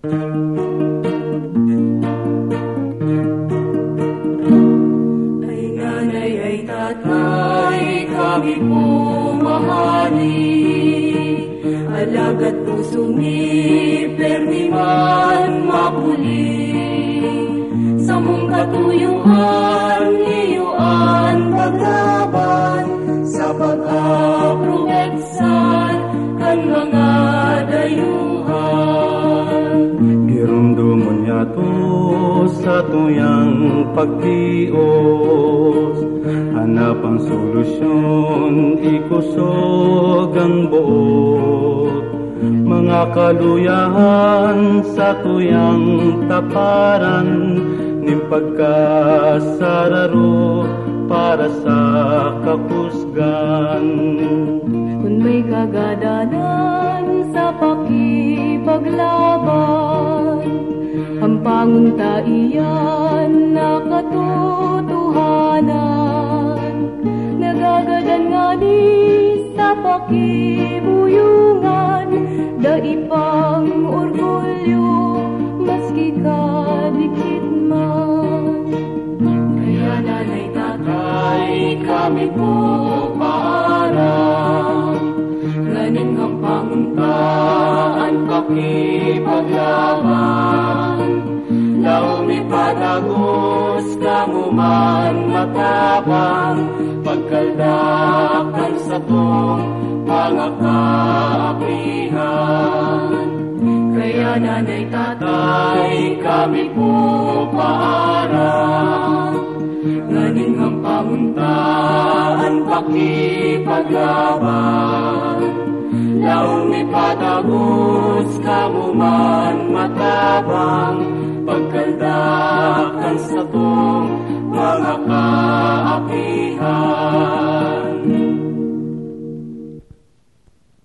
Ay nanay ay tatay, kami po mahali. Alagat puso mi, permi man mapuli. Sa mong katuyuan, sa tuyang pagtios Hanap ang solusyon, ikusog ang buot. Mga kaluyahan sa tuyang taparan Ning pagkasararo para sa kakusgan Kung may kagadanan sa pakipaglaban, ang pangunta iyan na katotohanan. Nagagadan nga ni sa pakibuyungan, daipang orgulyo, maski kadikit man. Kaya nanay tatay, kami po paalam. Ganing ang panguntaan, pakipaglaban. Laumi padagos, kamuman matapang. Pagkaldakan sa tong pangakaapihan. Kaya nanay tatay, kami po paaram. Ganing ang pamuntaan, pakipaglaban. Laong may patagos, kamuman matabang, pagkaldakan sa to